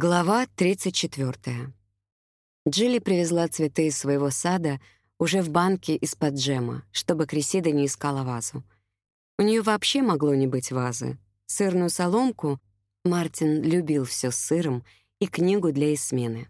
Глава 34. Джилли привезла цветы из своего сада уже в банке из-под джема, чтобы Крисида не искала вазу. У нее вообще могло не быть вазы. Сырную соломку Мартин любил все с сыром и книгу для измены.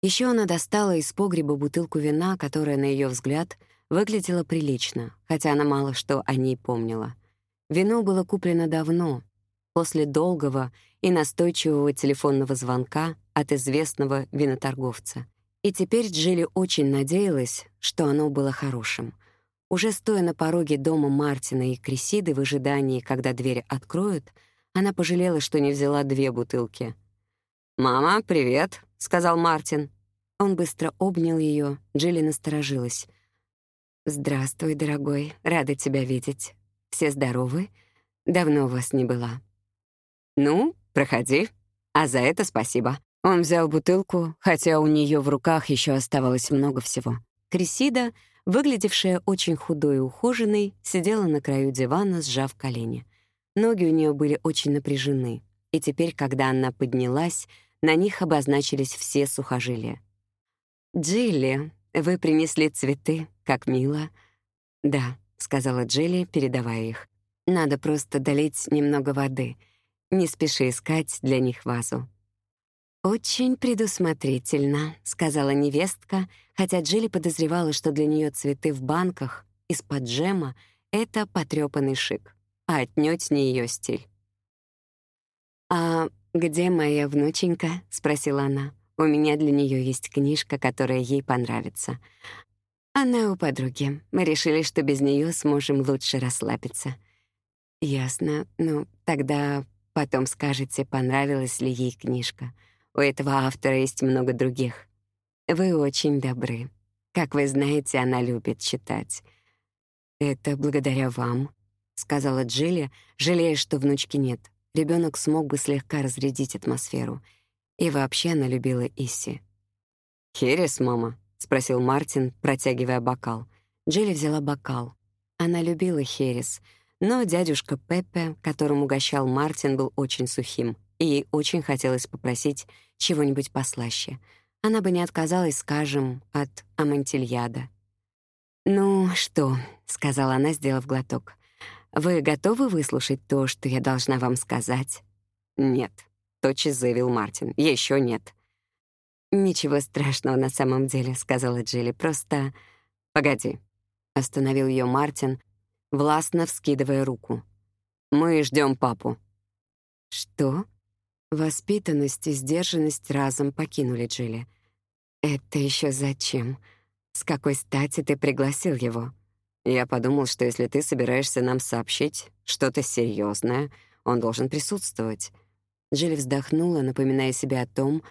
Еще она достала из погреба бутылку вина, которая, на ее взгляд, выглядела прилично, хотя она мало что о ней помнила. Вино было куплено давно, после долгого и настойчивого телефонного звонка от известного виноторговца. И теперь Джилли очень надеялась, что оно было хорошим. Уже стоя на пороге дома Мартина и Крисиды в ожидании, когда дверь откроют, она пожалела, что не взяла две бутылки. «Мама, привет», — сказал Мартин. Он быстро обнял ее. Джилли насторожилась. «Здравствуй, дорогой, рада тебя видеть. Все здоровы? Давно у вас не была». «Ну, проходи. А за это спасибо». Он взял бутылку, хотя у нее в руках еще оставалось много всего. Крисида, выглядевшая очень худой и ухоженной, сидела на краю дивана, сжав колени. Ноги у нее были очень напряжены, и теперь, когда она поднялась, на них обозначились все сухожилия. «Джилли, вы принесли цветы, как мило». «Да», — сказала Джилли, передавая их. «Надо просто долить немного воды». Не спеши искать для них вазу». «Очень предусмотрительно», — сказала невестка, хотя Джилли подозревала, что для нее цветы в банках из-под джема — это потрёпанный шик, а отнюдь не ее стиль. «А где моя внученька?» — спросила она. «У меня для нее есть книжка, которая ей понравится. Она у подруги. Мы решили, что без нее сможем лучше расслабиться». «Ясно. Ну, тогда Потом скажете, понравилась ли ей книжка. У этого автора есть много других. Вы очень добры. Как вы знаете, она любит читать. Это благодаря вам, сказала Джилли, жалея, что внучки нет. Ребенок смог бы слегка разрядить атмосферу. И вообще она любила Исси. «Херес, мама?» — спросил Мартин, протягивая бокал. Джилли взяла бокал. Она любила Херес — но дядюшка Пеппе, которым угощал Мартин, был очень сухим, и ей очень хотелось попросить чего-нибудь послаще. Она бы не отказалась, скажем, от амантильяда. «Ну что», — сказала она, сделав глоток, — «вы готовы выслушать то, что я должна вам сказать?» «Нет», — тотчас заявил Мартин, — «еще нет». «Ничего страшного на самом деле», — сказала Джилли, — «просто...» «Погоди», — остановил ее Мартин, властно вскидывая руку. «Мы ждем папу». «Что?» Воспитанность и сдержанность разом покинули Джилли. «Это еще зачем? С какой стати ты пригласил его?» «Я подумал, что если ты собираешься нам сообщить что-то серьезное, он должен присутствовать». Джилли вздохнула, напоминая себе о том,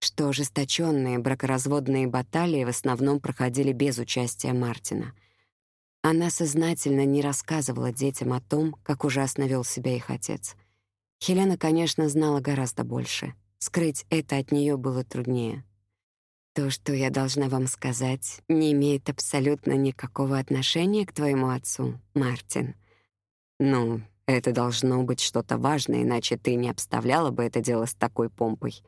что ожесточенные бракоразводные баталии в основном проходили без участия Мартина — она сознательно не рассказывала детям о том, как ужасно вел себя их отец. Хелена, конечно, знала гораздо больше. Скрыть это от нее было труднее. То, что я должна вам сказать, не имеет абсолютно никакого отношения к твоему отцу, Мартин. Ну, это должно быть что-то важное, иначе ты не обставляла бы это дело с такой помпой.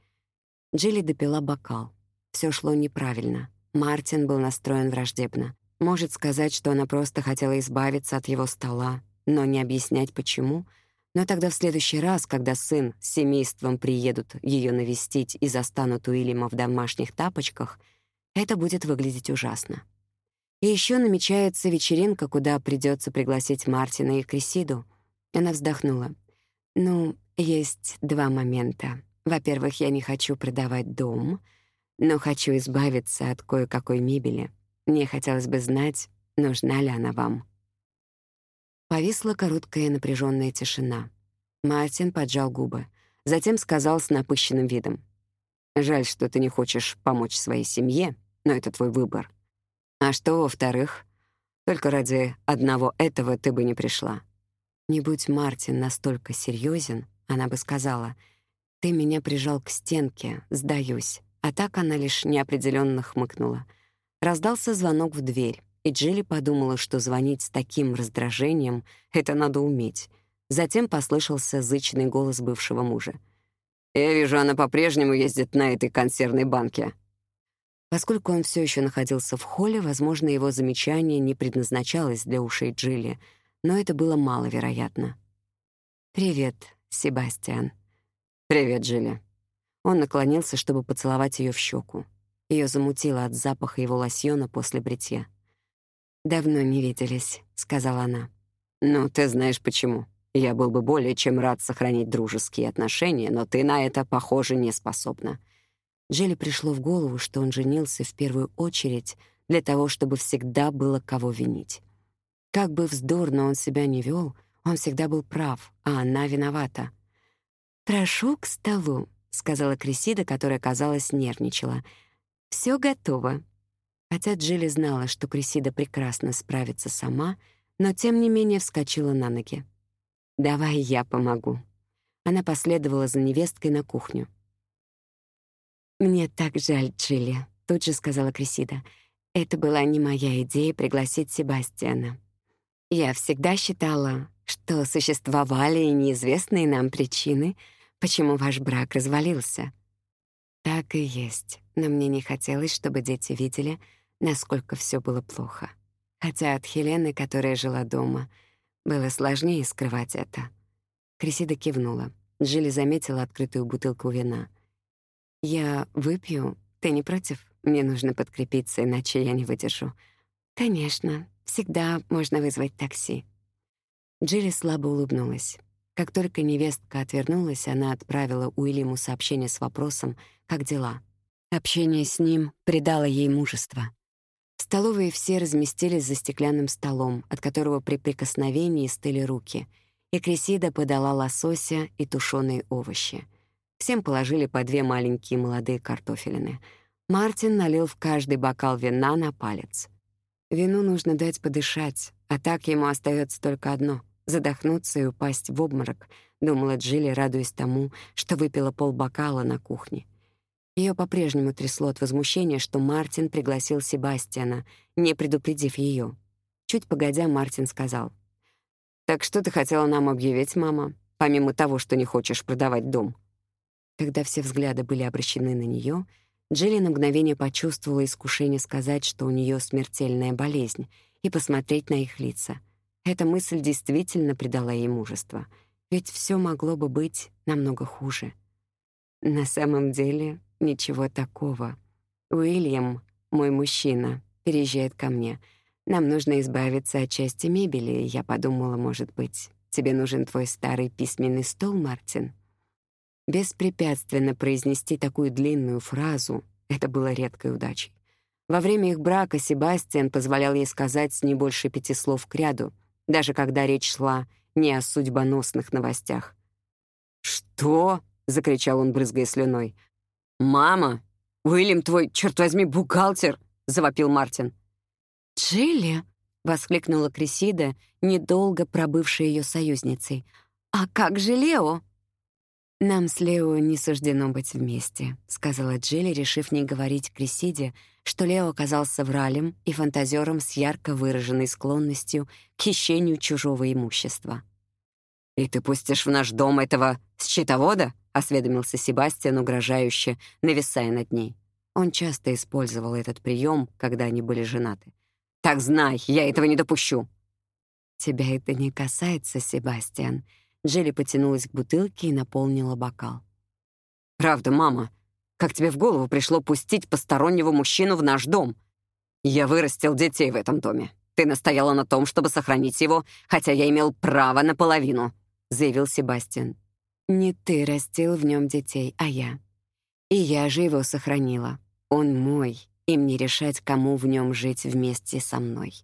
Джилли допила бокал. Все шло неправильно. Мартин был настроен враждебно. Может сказать, что она просто хотела избавиться от его стола, но не объяснять почему. Но тогда в следующий раз, когда сын с семейством приедут ее навестить и застанут Уильяма в домашних тапочках, это будет выглядеть ужасно. И еще намечается вечеринка, куда придется пригласить Мартина и Крисиду. Она вздохнула. «Ну, есть два момента. Во-первых, я не хочу продавать дом, но хочу избавиться от кое-какой мебели. Мне хотелось бы знать, нужна ли она вам. Повисла короткая напряженная тишина. Мартин поджал губы, затем сказал с напыщенным видом: "Жаль, что ты не хочешь помочь своей семье, но это твой выбор. А что во-вторых? Только ради одного этого ты бы не пришла. Не будь Мартин настолько серьезен, она бы сказала: "Ты меня прижал к стенке, сдаюсь". А так она лишь неопределенно хмыкнула. Раздался звонок в дверь, и Джилли подумала, что звонить с таким раздражением — это надо уметь. Затем послышался зычный голос бывшего мужа. Я вижу, она по-прежнему ездит на этой консервной банке». Поскольку он все еще находился в холле, возможно, его замечание не предназначалось для ушей Джилли, но это было маловероятно. «Привет, Себастьян». «Привет, Джилли». Он наклонился, чтобы поцеловать ее в щеку. Ее замутило от запаха его лосьона после бритья. «Давно не виделись», — сказала она. «Ну, ты знаешь почему. Я был бы более чем рад сохранить дружеские отношения, но ты на это, похоже, не способна». Джилли пришло в голову, что он женился в первую очередь для того, чтобы всегда было кого винить. Как бы вздорно он себя не вел, он всегда был прав, а она виновата. «Прошу к столу», — сказала Крисида, которая, казалось, нервничала. Все готово». Хотя Джилли знала, что Крисида прекрасно справится сама, но тем не менее вскочила на ноги. «Давай я помогу». Она последовала за невесткой на кухню. «Мне так жаль, Джилли», — тут же сказала Крисида. «Это была не моя идея пригласить Себастьяна. Я всегда считала, что существовали неизвестные нам причины, почему ваш брак развалился». Так и есть, но мне не хотелось, чтобы дети видели, насколько все было плохо. Хотя от Хелены, которая жила дома, было сложнее скрывать это. Крисида кивнула. Джилли заметила открытую бутылку вина. «Я выпью. Ты не против? Мне нужно подкрепиться, иначе я не выдержу». «Конечно. Всегда можно вызвать такси». Джилли слабо улыбнулась. Как только невестка отвернулась, она отправила Уильяму сообщение с вопросом «Как дела?». Общение с ним придало ей мужество. В столовой все разместились за стеклянным столом, от которого при прикосновении стыли руки, и Крисида подала лосося и тушеные овощи. Всем положили по две маленькие молодые картофелины. Мартин налил в каждый бокал вина на палец. Вину нужно дать подышать, а так ему остается только одно — задохнуться и упасть в обморок, думала Джилли, радуясь тому, что выпила полбокала на кухне. Ее по-прежнему трясло от возмущения, что Мартин пригласил Себастьяна, не предупредив ее. Чуть погодя, Мартин сказал. «Так что ты хотела нам объявить, мама, помимо того, что не хочешь продавать дом?» Когда все взгляды были обращены на нее, Джилли на мгновение почувствовала искушение сказать, что у нее смертельная болезнь, и посмотреть на их лица — эта мысль действительно придала ей мужество, ведь все могло бы быть намного хуже. На самом деле ничего такого. Уильям, мой мужчина, переезжает ко мне. Нам нужно избавиться от части мебели, я подумала, может быть, тебе нужен твой старый письменный стол, Мартин? Беспрепятственно произнести такую длинную фразу — это было редкой удачей. Во время их брака Себастьян позволял ей сказать не больше пяти слов к ряду — даже когда речь шла не о судьбоносных новостях. «Что?» — закричал он, брызгая слюной. «Мама! Уильям твой, черт возьми, бухгалтер!» — завопил Мартин. «Джилли!» — воскликнула Крисида, недолго пробывшая ее союзницей. «А как же Лео?» «Нам с Лео не суждено быть вместе», — сказала Джилли, решив не говорить Крисиде, что Лео оказался вралем и фантазером с ярко выраженной склонностью к хищению чужого имущества. «И ты пустишь в наш дом этого счетовода?» — осведомился Себастьян угрожающе, нависая над ней. Он часто использовал этот прием, когда они были женаты. «Так знай, я этого не допущу!» «Тебя это не касается, Себастьян», Джилли потянулась к бутылке и наполнила бокал. «Правда, мама, как тебе в голову пришло пустить постороннего мужчину в наш дом? Я вырастил детей в этом доме. Ты настояла на том, чтобы сохранить его, хотя я имел право наполовину», — заявил Себастьян. «Не ты растил в нем детей, а я. И я же его сохранила. Он мой, и мне решать, кому в нем жить вместе со мной.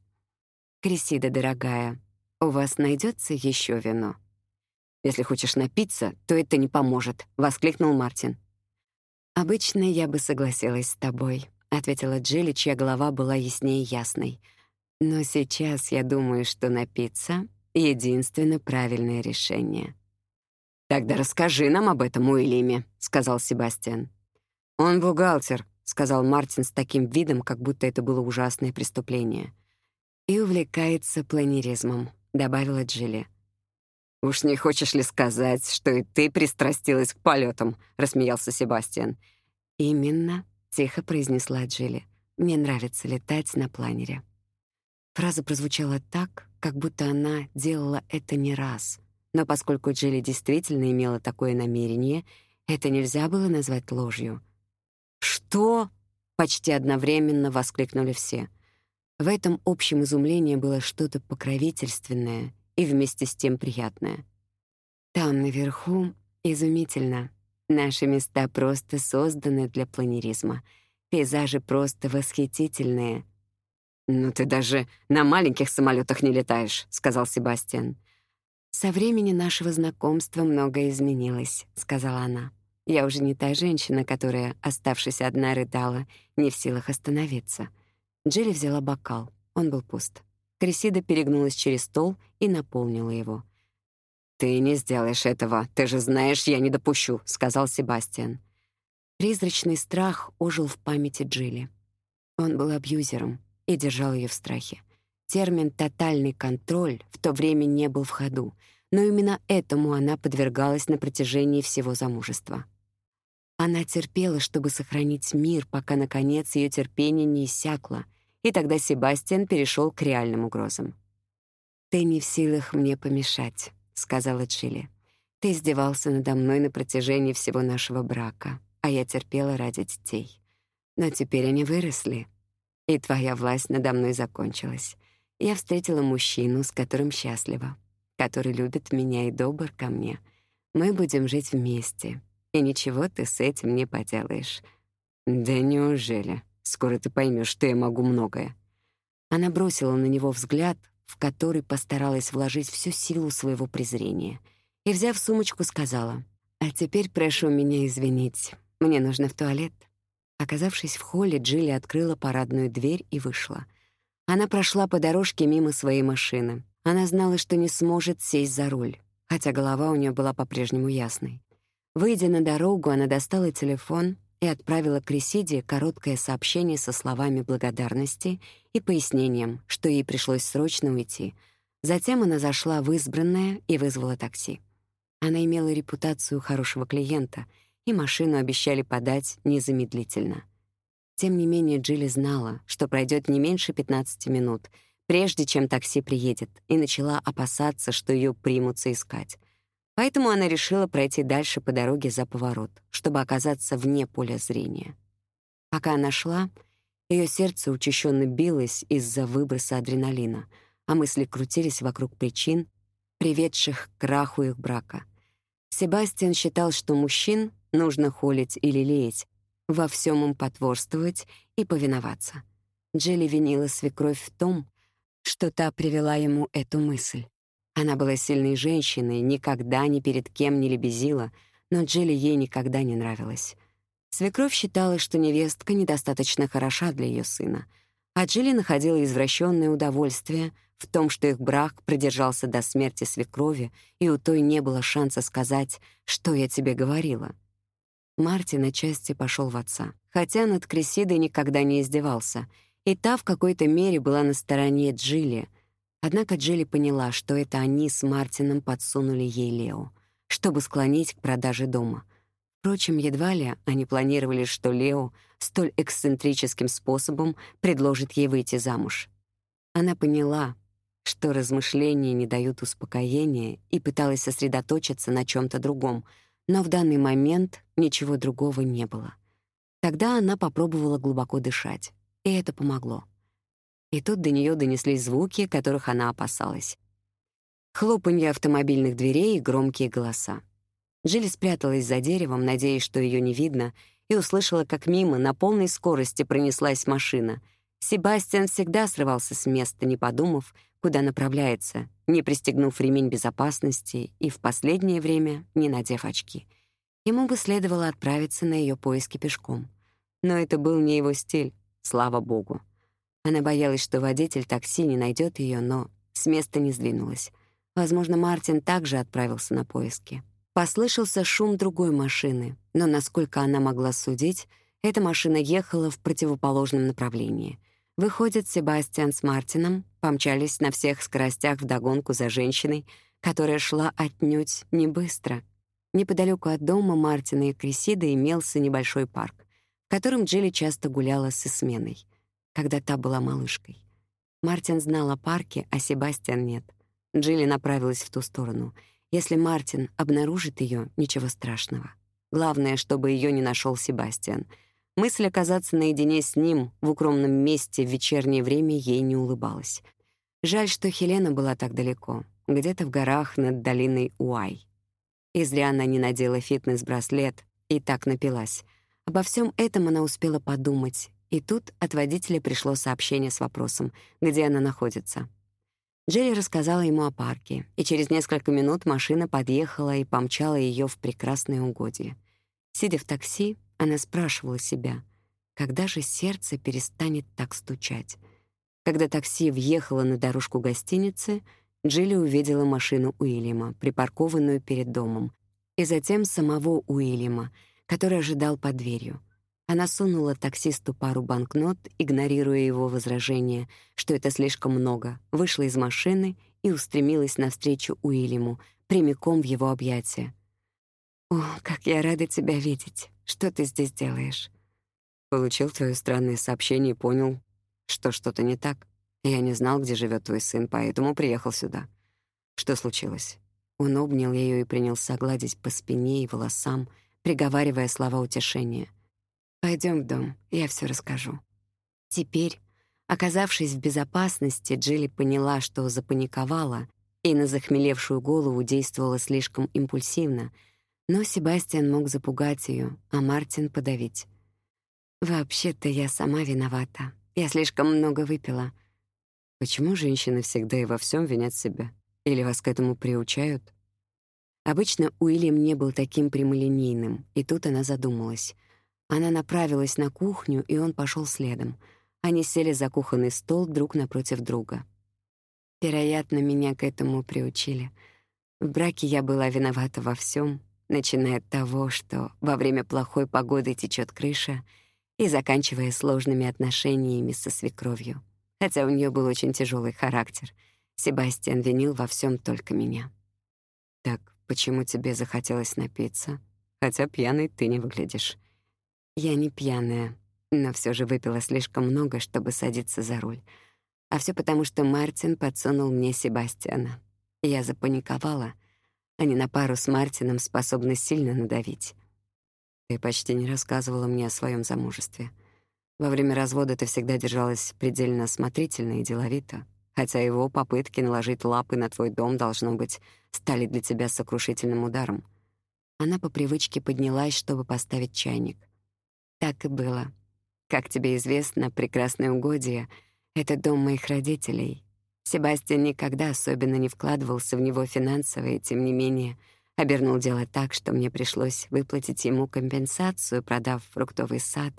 Крисида, дорогая, у вас найдется еще вино?» «Если хочешь напиться, то это не поможет», — воскликнул Мартин. «Обычно я бы согласилась с тобой», — ответила Джилли, чья голова была яснее ясной. «Но сейчас я думаю, что напиться — единственно правильное решение». «Тогда расскажи нам об этом Уильяме», — сказал Себастьян. «Он бухгалтер», — сказал Мартин с таким видом, как будто это было ужасное преступление. «И увлекается планеризмом», — добавила Джилли. «Уж не хочешь ли сказать, что и ты пристрастилась к полетам? рассмеялся Себастьян. «Именно», — тихо произнесла Джилли. «Мне нравится летать на планере». Фраза прозвучала так, как будто она делала это не раз. Но поскольку Джилли действительно имела такое намерение, это нельзя было назвать ложью. «Что?» — почти одновременно воскликнули все. В этом общем изумлении было что-то покровительственное и вместе с тем приятное. Там наверху изумительно. Наши места просто созданы для планеризма. Пейзажи просто восхитительные. «Ну ты даже на маленьких самолетах не летаешь», — сказал Себастьян. «Со времени нашего знакомства многое изменилось», — сказала она. «Я уже не та женщина, которая, оставшись одна, рыдала, не в силах остановиться». Джилли взяла бокал. Он был пуст. Крисида перегнулась через стол и наполнила его. «Ты не сделаешь этого. Ты же знаешь, я не допущу», — сказал Себастьян. Призрачный страх ожил в памяти Джилли. Он был абьюзером и держал ее в страхе. Термин «тотальный контроль» в то время не был в ходу, но именно этому она подвергалась на протяжении всего замужества. Она терпела, чтобы сохранить мир, пока, наконец, ее терпение не иссякло, и тогда Себастьян перешел к реальным угрозам. «Ты не в силах мне помешать», сказала Чили. Ты издевался надо мной на протяжении всего нашего брака, а я терпела ради детей. Но теперь они выросли, и твоя власть надо мной закончилась. Я встретила мужчину, с которым счастлива, который любит меня и добр ко мне. Мы будем жить вместе, и ничего ты с этим не поделаешь. Да неужели? Скоро ты поймешь, что я могу многое. Она бросила на него взгляд, в который постаралась вложить всю силу своего презрения. И, взяв сумочку, сказала, «А теперь прошу меня извинить, мне нужно в туалет». Оказавшись в холле, Джилли открыла парадную дверь и вышла. Она прошла по дорожке мимо своей машины. Она знала, что не сможет сесть за руль, хотя голова у нее была по-прежнему ясной. Выйдя на дорогу, она достала телефон и отправила Крисиде короткое сообщение со словами благодарности и пояснением, что ей пришлось срочно уйти. Затем она зашла в избранное и вызвала такси. Она имела репутацию хорошего клиента, и машину обещали подать незамедлительно. Тем не менее, Джилли знала, что пройдет не меньше 15 минут, прежде чем такси приедет, и начала опасаться, что ее примутся искать. Поэтому она решила пройти дальше по дороге за поворот, чтобы оказаться вне поля зрения. Пока она шла, ее сердце учащенно билось из-за выброса адреналина, а мысли крутились вокруг причин, приведших к краху их брака. Себастьян считал, что мужчин нужно холить или леять, во всем им потворствовать и повиноваться. Джилли винила свекровь в том, что та привела ему эту мысль. Она была сильной женщиной, никогда ни перед кем не лебезила, но Джилли ей никогда не нравилась. Свекровь считала, что невестка недостаточно хороша для ее сына, а Джилли находила извращенное удовольствие в том, что их брак продержался до смерти свекрови, и у той не было шанса сказать, что я тебе говорила. Мартин отчасти пошел в отца, хотя над Крисидой никогда не издевался, и та в какой-то мере была на стороне Джилли — Однако Джилли поняла, что это они с Мартином подсунули ей Лео, чтобы склонить к продаже дома. Впрочем, едва ли они планировали, что Лео столь эксцентрическим способом предложит ей выйти замуж. Она поняла, что размышления не дают успокоения и пыталась сосредоточиться на чем то другом, но в данный момент ничего другого не было. Тогда она попробовала глубоко дышать, и это помогло. И тут до нее донеслись звуки, которых она опасалась. Хлопанье автомобильных дверей и громкие голоса. Джилли спряталась за деревом, надеясь, что ее не видно, и услышала, как мимо на полной скорости пронеслась машина. Себастьян всегда срывался с места, не подумав, куда направляется, не пристегнув ремень безопасности и в последнее время не надев очки. Ему бы следовало отправиться на ее поиски пешком. Но это был не его стиль, слава богу. Она боялась, что водитель такси не найдет ее, но с места не сдвинулась. Возможно, Мартин также отправился на поиски. Послышался шум другой машины, но, насколько она могла судить, эта машина ехала в противоположном направлении. Выходит, Себастьян с Мартином помчались на всех скоростях вдогонку за женщиной, которая шла отнюдь не быстро. Неподалеку от дома Мартина и Крисида имелся небольшой парк, в котором Джилли часто гуляла с сменой, когда та была малышкой. Мартин знал о парке, а Себастьян нет. Джилли направилась в ту сторону. Если Мартин обнаружит ее, ничего страшного. Главное, чтобы ее не нашел Себастьян. Мысль оказаться наедине с ним в укромном месте в вечернее время ей не улыбалась. Жаль, что Хелена была так далеко, где-то в горах над долиной Уай. И зря она не надела фитнес-браслет и так напилась. Обо всем этом она успела подумать, и тут от водителя пришло сообщение с вопросом, где она находится. Джерри рассказала ему о парке, и через несколько минут машина подъехала и помчала ее в прекрасное угодье. Сидя в такси, она спрашивала себя, когда же сердце перестанет так стучать. Когда такси въехало на дорожку гостиницы, Джилли увидела машину Уильяма, припаркованную перед домом, и затем самого Уильяма, который ожидал под дверью. Она сунула таксисту пару банкнот, игнорируя его возражение, что это слишком много, вышла из машины и устремилась навстречу Уильяму, прямиком в его объятия. «О, как я рада тебя видеть! Что ты здесь делаешь?» Получил твое странное сообщение и понял, что что-то не так. Я не знал, где живет твой сын, поэтому приехал сюда. Что случилось? Он обнял ее и принялся гладить по спине и волосам, приговаривая слова утешения — Пойдем в дом, я все расскажу. Теперь, оказавшись в безопасности, Джилли поняла, что запаниковала и на захмелевшую голову действовала слишком импульсивно, но Себастьян мог запугать ее, а Мартин — подавить. «Вообще-то я сама виновата. Я слишком много выпила». «Почему женщины всегда и во всем винят себя? Или вас к этому приучают?» Обычно Уильям не был таким прямолинейным, и тут она задумалась — она направилась на кухню, и он пошел следом. Они сели за кухонный стол друг напротив друга. Вероятно, меня к этому приучили. В браке я была виновата во всем, начиная от того, что во время плохой погоды течет крыша, и заканчивая сложными отношениями со свекровью. Хотя у нее был очень тяжелый характер. Себастьян винил во всем только меня. «Так почему тебе захотелось напиться? Хотя пьяный ты не выглядишь». Я не пьяная, но все же выпила слишком много, чтобы садиться за руль. А все потому, что Мартин подсунул мне Себастьяна. Я запаниковала. Они на пару с Мартином способны сильно надавить. Ты почти не рассказывала мне о своем замужестве. Во время развода ты всегда держалась предельно осмотрительно и деловито, хотя его попытки наложить лапы на твой дом, должно быть, стали для тебя сокрушительным ударом. Она по привычке поднялась, чтобы поставить чайник. Так и было. Как тебе известно, прекрасное угодье — это дом моих родителей. Себастьян никогда особенно не вкладывался в него финансово и, тем не менее, обернул дело так, что мне пришлось выплатить ему компенсацию, продав фруктовый сад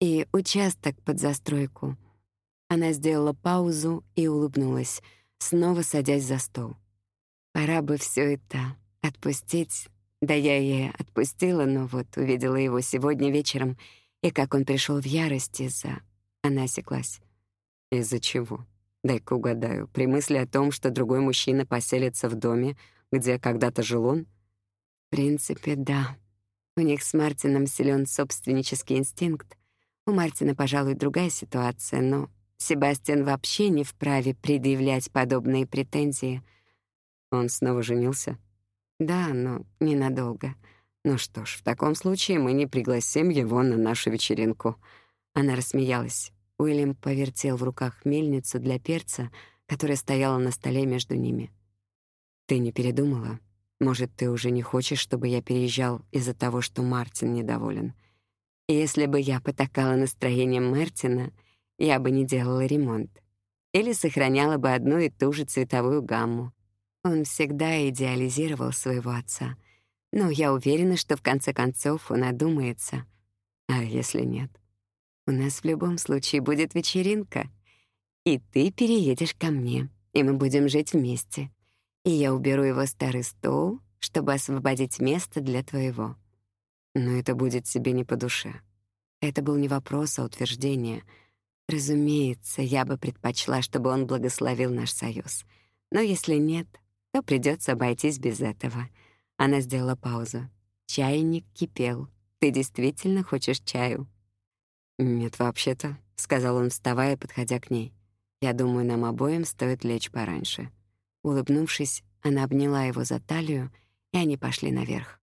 и участок под застройку. Она сделала паузу и улыбнулась, снова садясь за стол. Пора бы все это отпустить. Да я и отпустила, но вот увидела его сегодня вечером — и как он пришел в ярость из-за... Она осеклась. Из-за чего? Дай-ка угадаю. При мысли о том, что другой мужчина поселится в доме, где когда-то жил он? В принципе, да. У них с Мартином силен собственнический инстинкт. У Мартина, пожалуй, другая ситуация, но Себастьян вообще не вправе предъявлять подобные претензии. Он снова женился? Да, но ненадолго. Ну что ж, в таком случае мы не пригласим его на нашу вечеринку. Она рассмеялась. Уильям повертел в руках мельницу для перца, которая стояла на столе между ними. Ты не передумала? Может, ты уже не хочешь, чтобы я переезжал из-за того, что Мартин недоволен? Если бы я потакала настроением Мартина, я бы не делала ремонт. Или сохраняла бы одну и ту же цветовую гамму. Он всегда идеализировал своего отца — но я уверена, что в конце концов он одумается. А если нет? У нас в любом случае будет вечеринка. И ты переедешь ко мне, и мы будем жить вместе. И я уберу его старый стол, чтобы освободить место для твоего. Но это будет тебе не по душе. Это был не вопрос, а утверждение. Разумеется, я бы предпочла, чтобы он благословил наш союз. Но если нет, то придется обойтись без этого. Она сделала паузу. Чайник кипел. Ты действительно хочешь чаю? Нет, вообще-то, сказал он, вставая подходя к ней. Я думаю, нам обоим стоит лечь пораньше. Улыбнувшись, она обняла его за талию, и они пошли наверх.